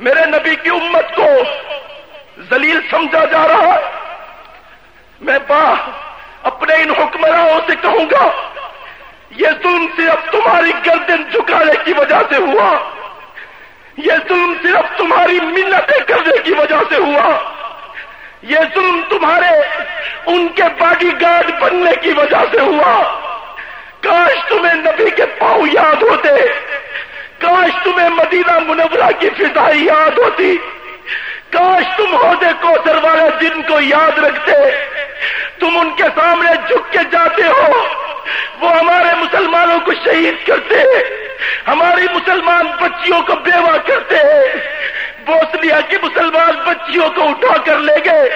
میرے نبی کی امت کو ذلیل سمجھا جا رہا ہے۔ میں با اپنے ان حکمراؤں سے کہوں گا، یہ ظلم صرف تمہاری گردن جھکانے کی وجہ سے ہوا۔ یہ ظلم صرف تمہاری منتیں کرنے کی وجہ سے ہوا۔ یہ ظلم تمہارے ان کے باڈی گارڈ بننے کی وجہ سے ہوا۔ کاش تمہیں نبی کے پاؤں یاد ہوتے۔ کاش تمہیں مدینہ منورہ کی فضائی یاد ہوتی۔ کاش تم عہدے کو والے دن کو یاد رکھتے۔ تم ان کے سامنے جھک کے جاتے ہو۔ وہ ہمارے مسلمانوں کو شہید کرتے۔ ہماری مسلمان بچیوں کو بیوہ کرتے۔ بوسنیا کی مسلمان بچیوں کو اٹھا کر لے گئے۔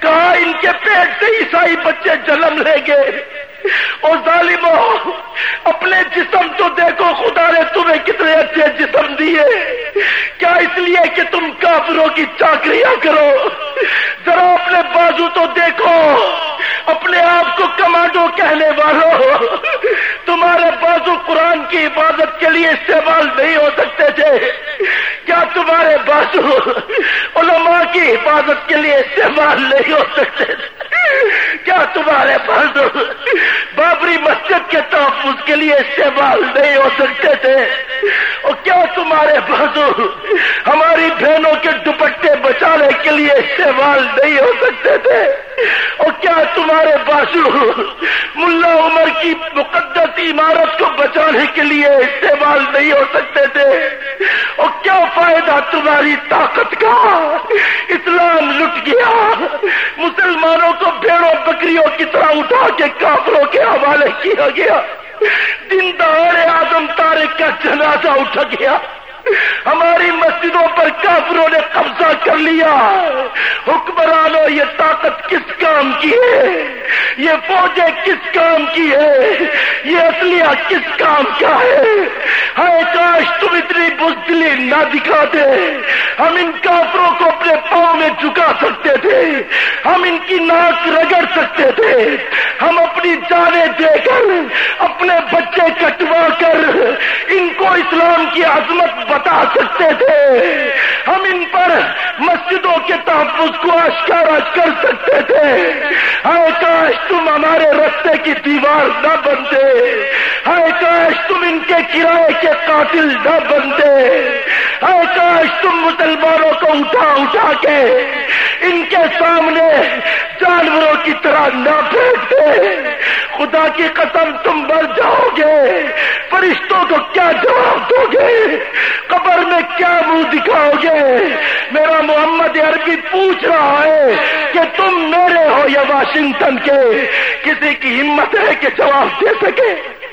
کہا ان کے پیٹ سے عیسائی بچے جنم لے گئے اور ظالموں اپنے جسم تو دیکھو، خدا نے تمہیں کتنے اچھے جسم دیے۔ کیا اس لیے کہ تم کافروں کی چاکریاں کرو؟ ذرا اپنے بازو تو دیکھو، اپنے آپ کو کمانڈو کہنے والوں تمہارے بازو قرآن کی عبادت کے لیے استعمال نہیں ہو سکتے تھے۔ کیا تمہارے بازو علماء کی حفاظت کے لیے استعمال نہیں ہو سکتے تھے؟ کیا تمہارے بازو مسجد کے تحفظ کے لیے استعمال نہیں ہو سکتے تھے۔ اور کیا تمہارے بازو ہماری بہنوں کے دوپٹے بچانے کے لیے استعمال نہیں ہو سکتے تھے۔ اور کیا تمہارے بازو ملا عمر کی مقدس عمارت کو بچانے کے لیے استعمال نہیں ہو سکتے تھے؟ اور کیا فائدہ تمہاری طاقت کا؟ اسلام لٹ گیا۔ مسلمانوں کو بھیڑوں بکریوں کی طرح اٹھا کے کافروں کے حوالے کیا گیا۔ دن دہاڑے آدم تارک کا جنازہ اٹھ گیا۔ ہماری مسجدوں پر کافروں نے قبضہ کر لیا۔ حکمرانوں، یہ طاقت کس کام کی ہے؟ یہ فوجیں کس کام کی ہے؟ یہ اصلیہ کس کام کا ہے؟ ہائے کاش تم اتنی بزدلی نہ دکھاتے۔ ہم ان کافروں کو اپنے پاؤں میں جھکا سکتے تھے، ہم ان کی ناک رگڑ سکتے تھے۔ ہم اپنی جانیں دے کر، اپنے بچے کٹوا کر ان کو اسلام کی عظمت بتا سکتے تھے۔ ہم ان پر مسجدوں کے تحفظ کو اشکارا کر سکتے تھے۔ ہائے کاش تم ہمارے رستے کی دیوار نہ بنتے۔ ہائے کاش تم ان کے کرائے کے قاتل نہ بنتے۔ ہائے کاش تم مسلمانوں کو اٹھا اٹھا کے ان کے سامنے جانوروں کی طرح نہ پھینکتے۔ خدا کی قسم تم مر جاؤ گے۔ فرشتوں کو کیا جواب دو گے؟ قبر میں کیا منہ دکھاؤ گے؟ میرا محمد عربی پوچھ رہا ہے کہ تم میرے ہو یا واشنگٹن کے؟ کسی کی ہمت ہے کہ جواب دے سکے؟